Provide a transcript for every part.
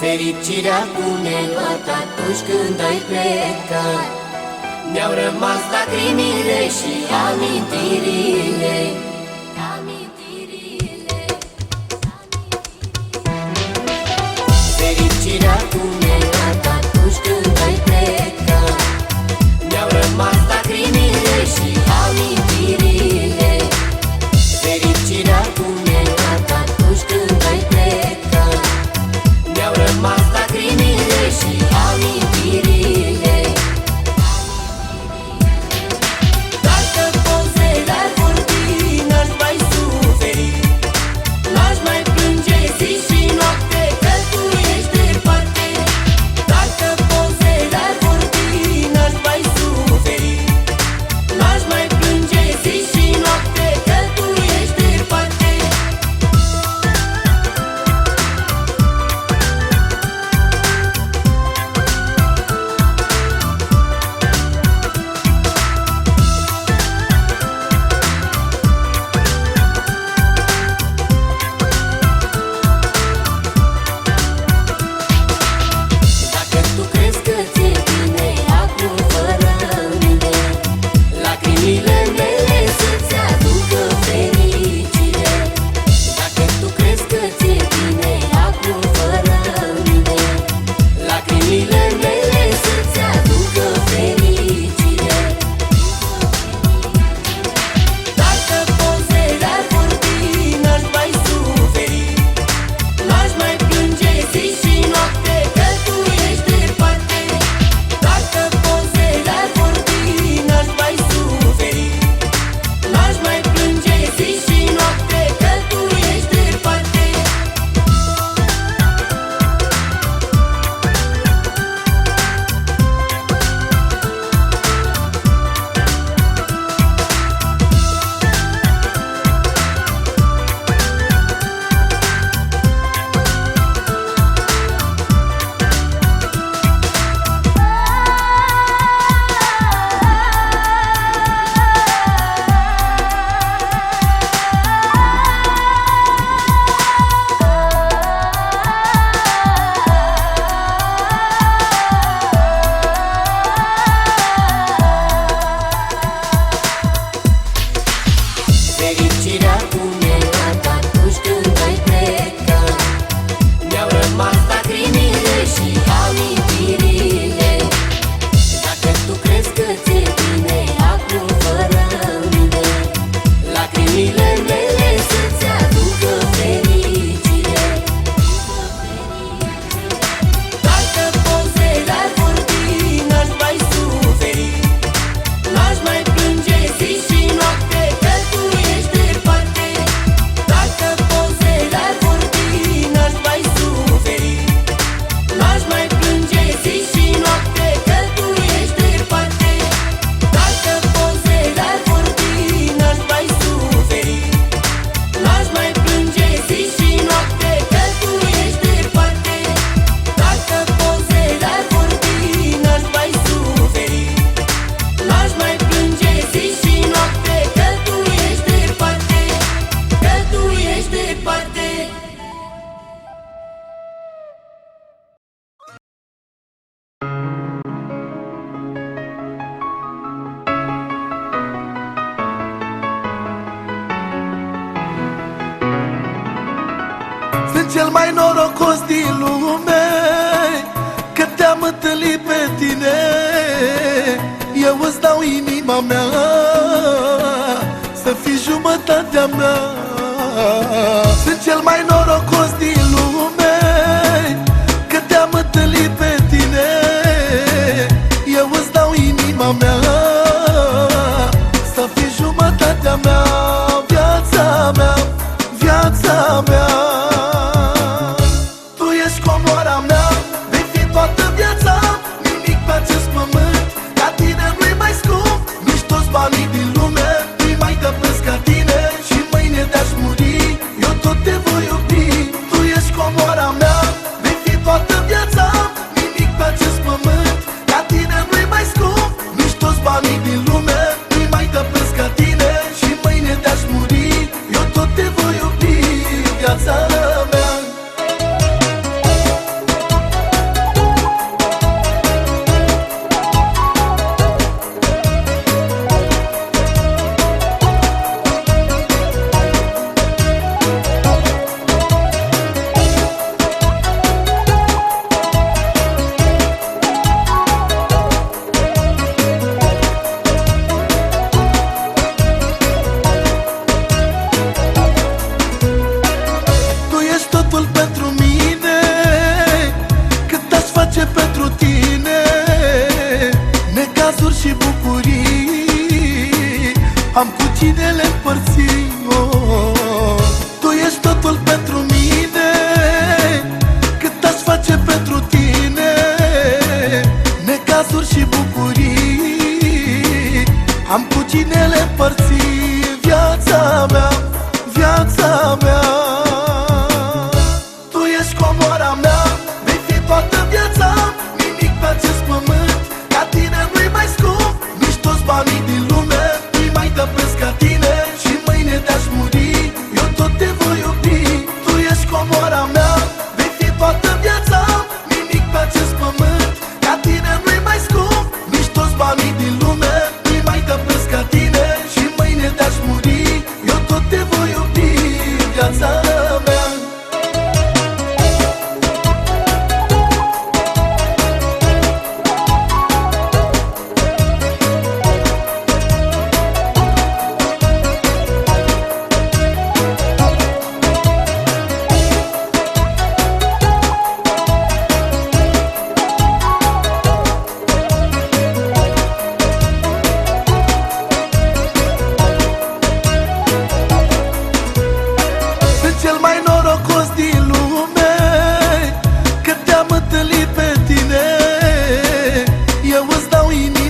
Fericirea tu ne luat atunci când ai plecat Mi-au rămas lacrimile și amintirile Amintirile, amintirile. Fericirea tu ne luat atunci când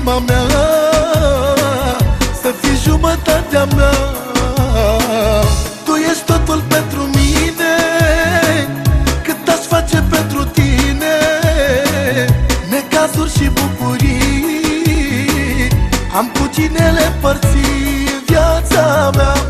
inima mea Să fii jumătatea mea. Tu ești totul pentru mine Cât aș face pentru tine. Necazuri și bucurii Am cu cine le părți viața mea.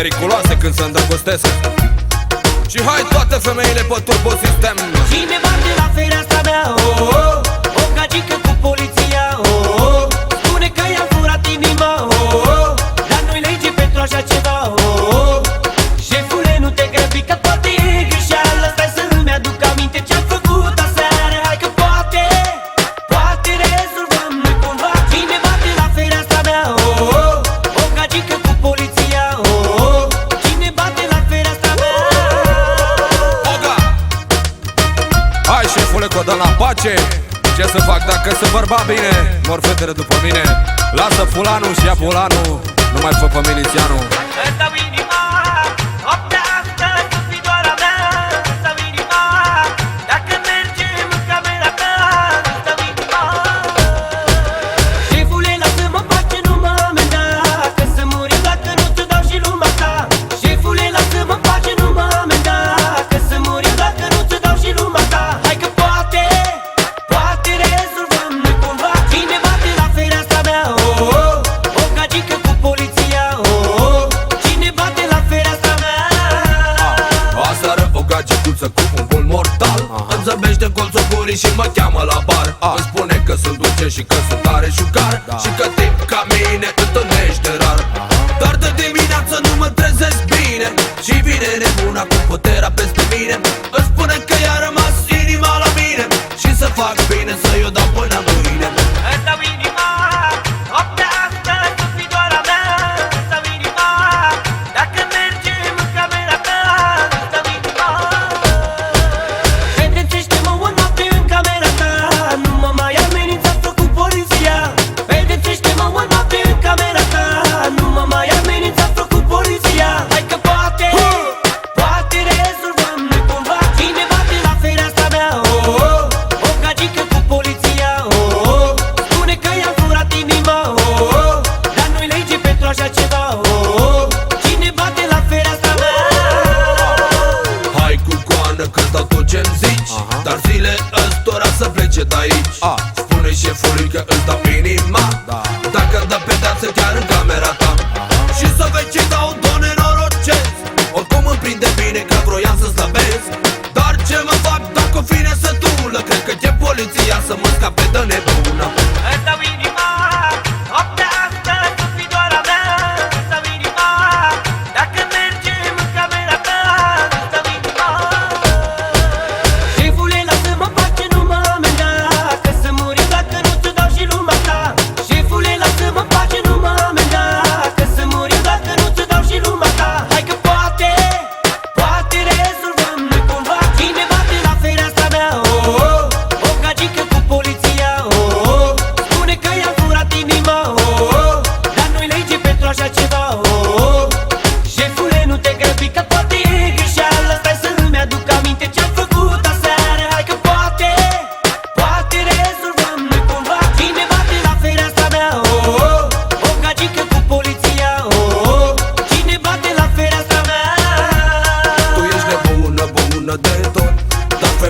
periculoase când se îndrăgostesc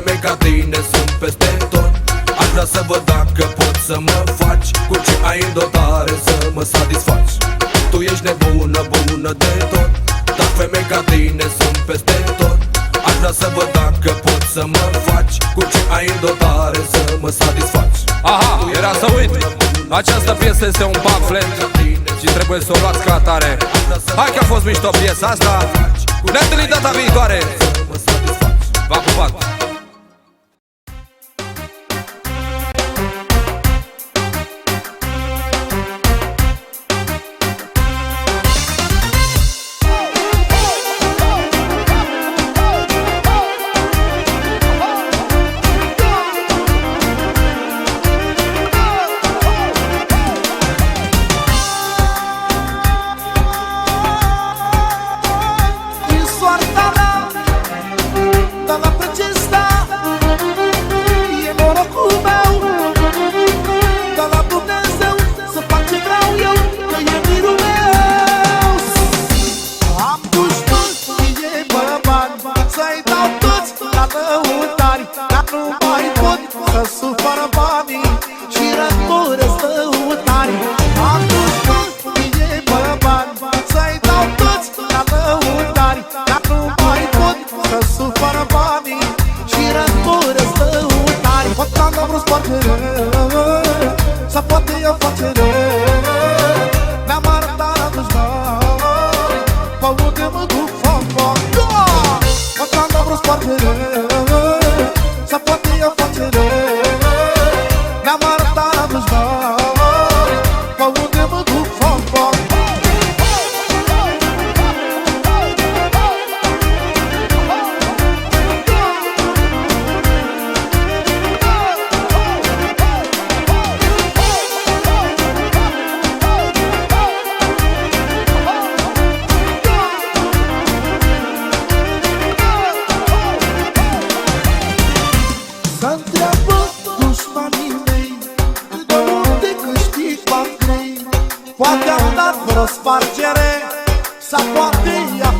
Femei ca tine sunt peste tot. Aș vrea să văd dacă pot să mă faci. Cu ce ai în dotare să mă satisfaci? Tu ești nebună, bună de tot Dar femei ca tine sunt peste tot. Aș vrea să văd dacă pot să mă faci. Cu ce ai în dotare să mă satisfaci? Aha, era să uit. Această piesă este un pamflet Și trebuie să o luați ca atare. Hai că a fost mișto piesa asta. Ne întâlnim data viitoare. Vá com o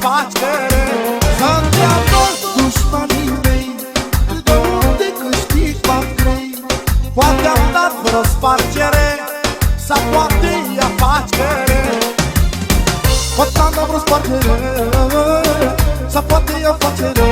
faci cărări Să-mi toți dușmanii mei De unde câștig bani grei Poate am dat vreo spargere Sau poate ea faci cărări Poate am dat vreo spargere Sau poate ea face rău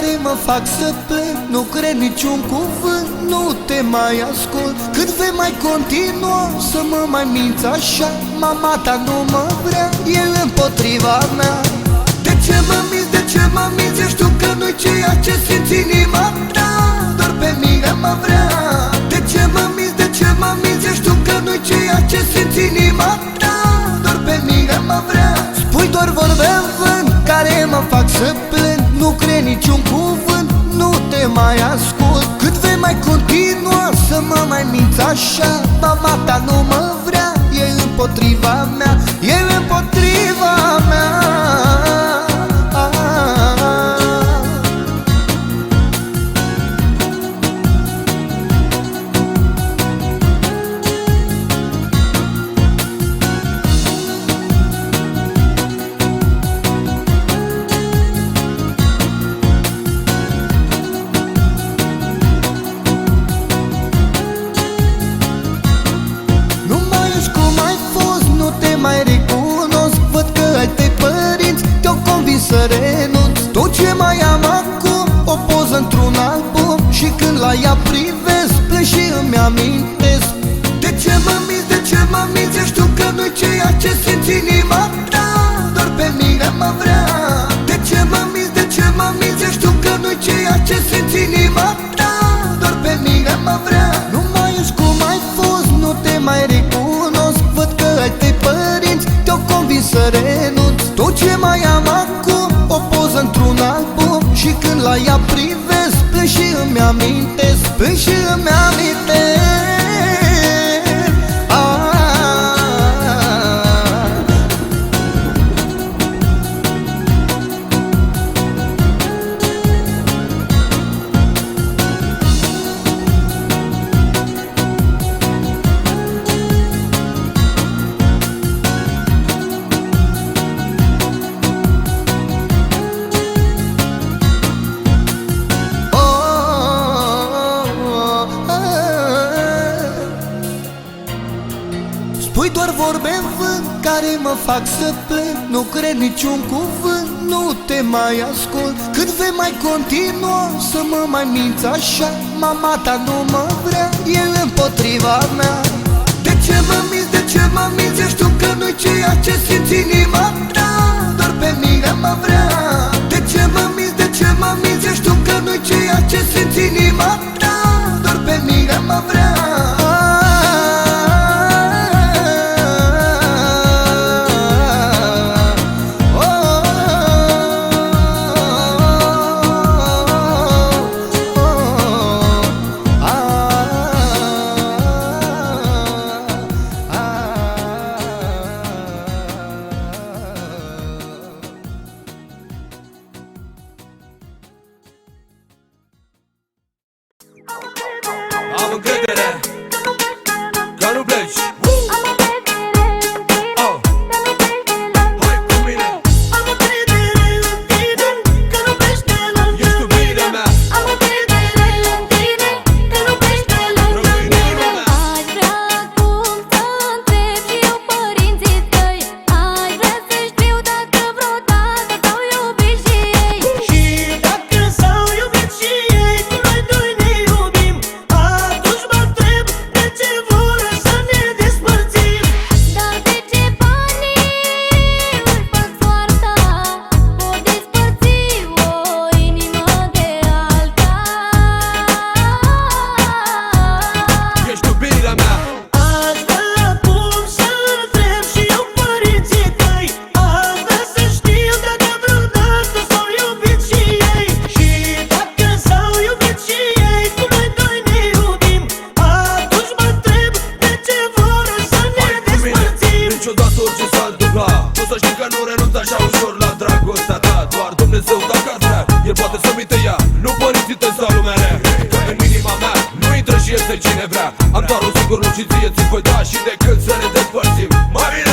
care mă fac să plec Nu cred niciun cuvânt, nu te mai ascult. Cât vei mai continua să mă mai minți așa Mama ta nu mă vrea, e împotriva mea. De ce mă minți, de ce mă minți, știu că nu-i ceea ce simți inima ta Doar pe mine mă vrea. De ce mă minți, de ce mă minți, știu că nu-i ceea ce simți inima ta Doar pe mine mă vrea. Spui doar vorbe în vânt care mă fac să plâng Nu cred niciun cuvânt, nu te mai ascult. Cât vei mai continua să mă mai minți așa? Mama ta nu mă vrea, e împotriva mea. E ce simți inima ta Doar pe mine mă vrea. De ce mă minți, de ce mă minți, știu că nu-i ceea ce simți inima ta Doar pe mine mă vrea. Nu mai ești cum ai fost, nu te mai recunosc. Văd că ai tăi părinți te-au convins să renunți. Tot ce mai am acum, o poză într-un album. Și când la ea privesc, plâng și îmi amintesc Plâng și îmi amintesc care mă fac să plâng. Nu cred niciun cuvânt, nu te mai ascult. Cât vei mai continua să mă mai minți așa Mama ta nu mă vrea, e împotriva mea. De ce mă minți, de ce mă minți, știu că nu-i ceea ce simți inima ta Doar pe mine mă vrea. De ce mă minți, de ce mă minți, știu că nu-i ceea ce simți inima ta Doar pe mine mă vrea Și ție ți voi da și decât să ne despărțim Mai bine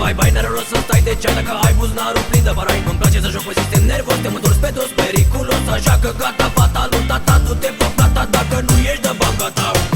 Mai bai nervos să stai de ceai dacă ai buzunarul plin de barai Îmi place să joc pe sistem nervos, te mă pe dos, periculos. Așa că gata, fata lui tata, du-te pe dacă nu ești de banca ta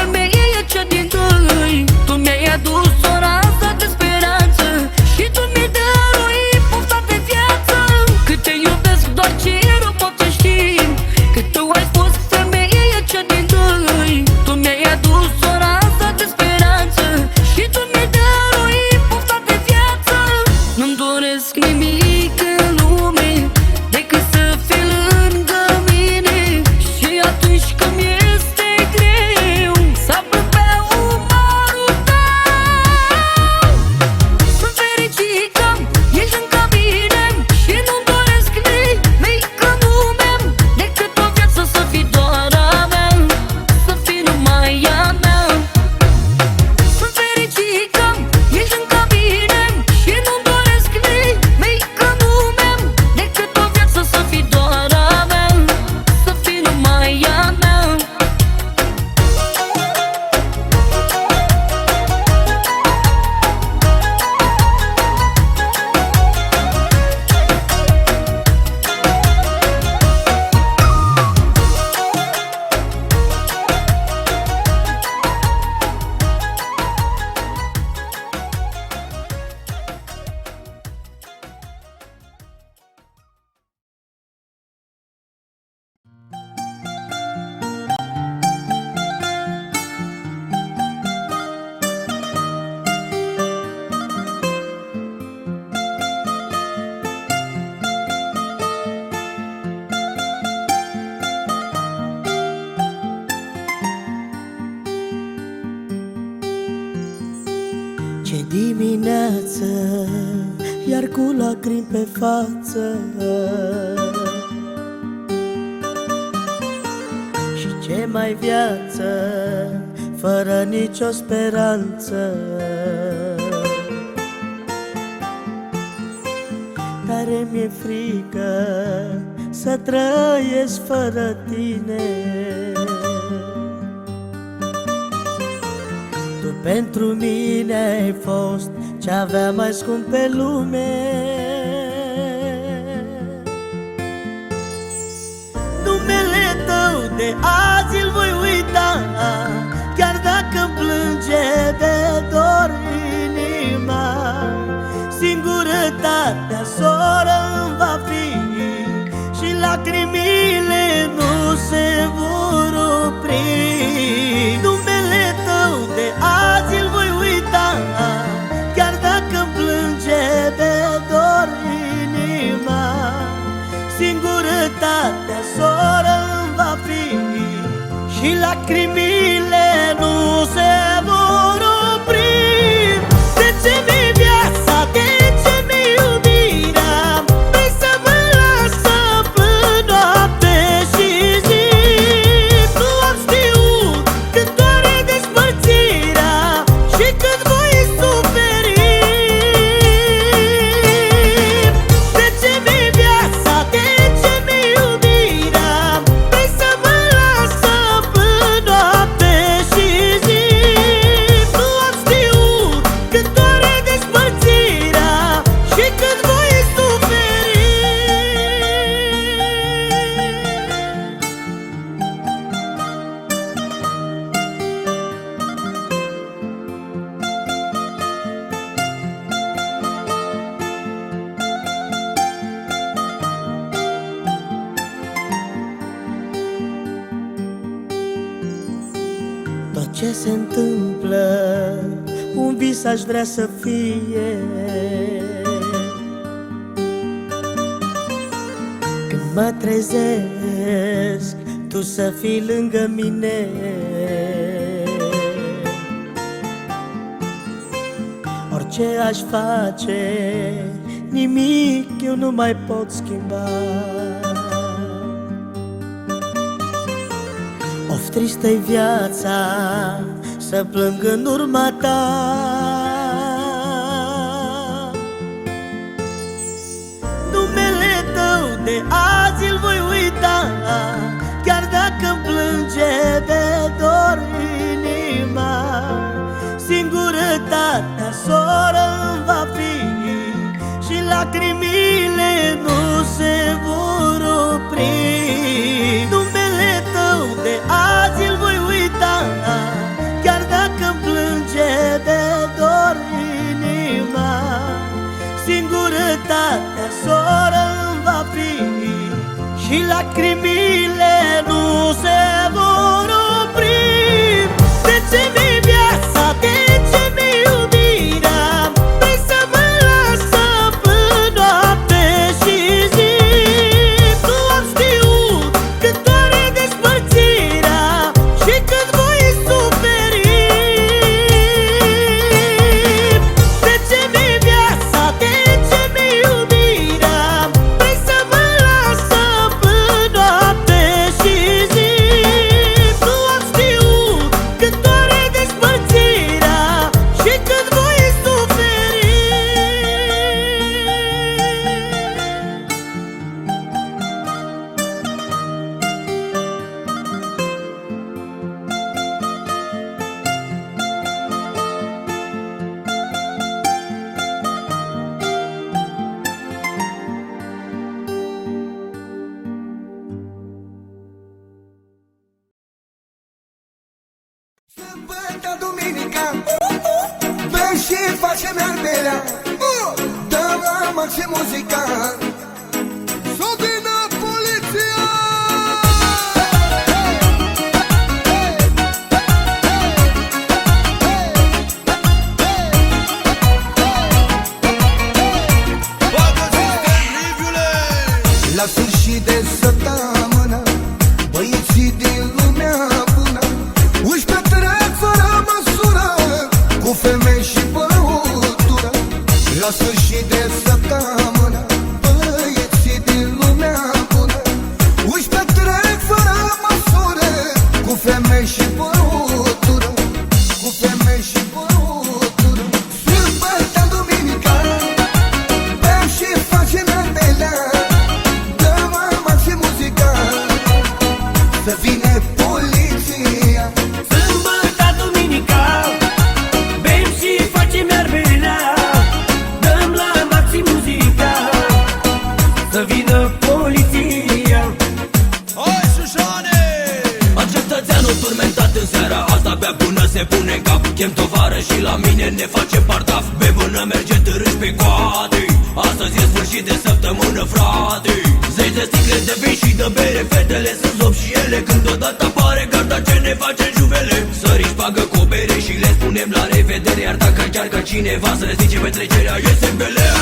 Don't make nicio speranță. Tare mi-e frică Să trăiesc fără tine. Tu pentru mine ai fost ce avea mai scump pe lume. Numele tău de azi îl soră îmi va fi Și lacrimile nu se vor opri. Numele tău de azi îl voi uita Chiar dacă îmi plânge de dor inima. Singurătatea soră îmi va fi Și lacrimile nu se lângă mine. Orice aș face Nimic eu nu mai pot schimba. Of tristă-i viața Să plâng în urma ta. Numele tău de azi îl voi uita. Chiar dacă îmi plânge de dor inima. Singurătatea soră îmi va fi Și lacrimile nu se vor opri. Numele tău de azi îl voi uita Chiar dacă îmi plânge de dor inima. Singurătatea soră îmi va fi Și lacrimile nu se vor opri La mine ne face partaf Pe mână merge târâș pe coate. Astăzi e sfârșit de săptămână, frate. Zeci de sticle de vin și de bere Fetele sunt zop și ele. Când odată apare gata ce ne face în juvele? Sărici pagă cu bere și le spunem la revedere. Iar dacă încearcă cineva să le zice petrecerea Iese belea.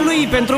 leap and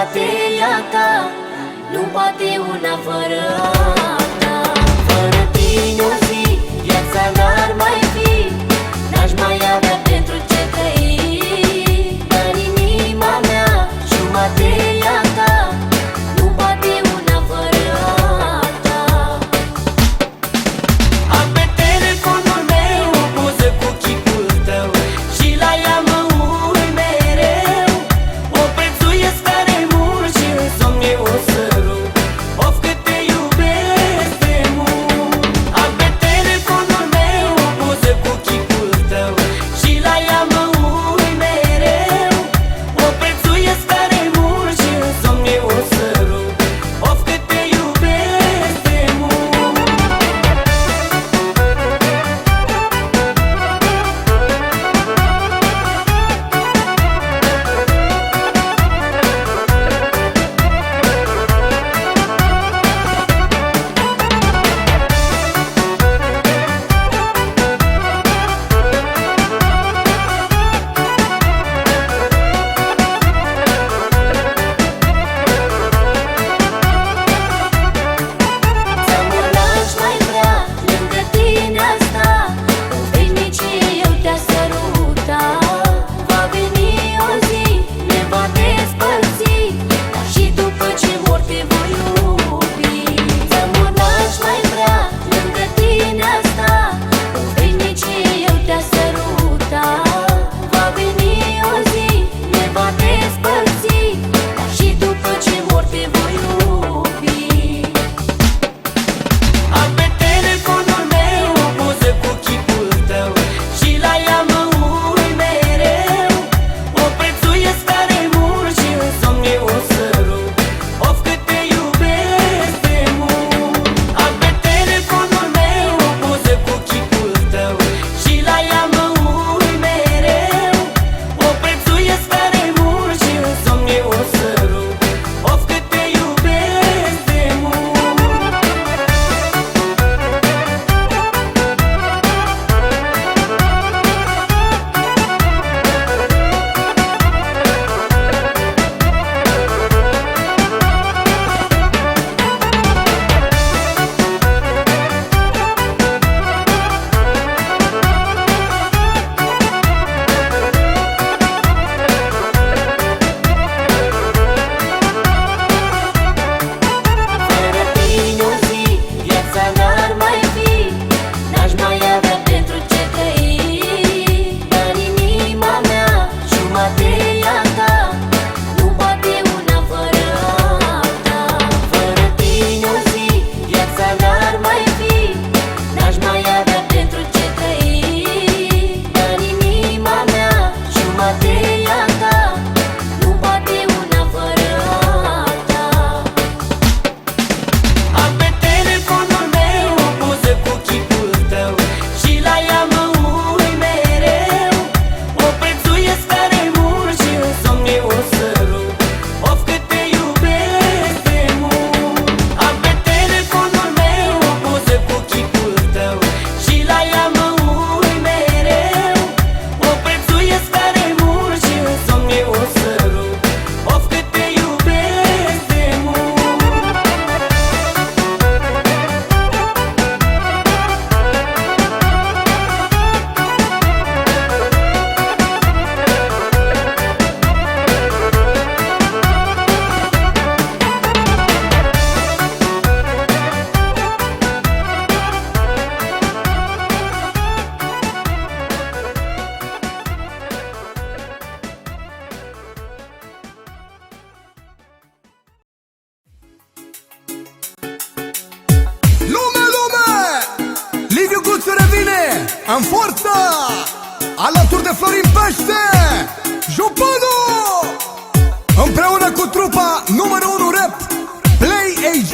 jumate e a ta Nu poate una fără în forță! Alături de Florin Pește! Jupanu Împreună cu trupa numărul 1 rap Play AJ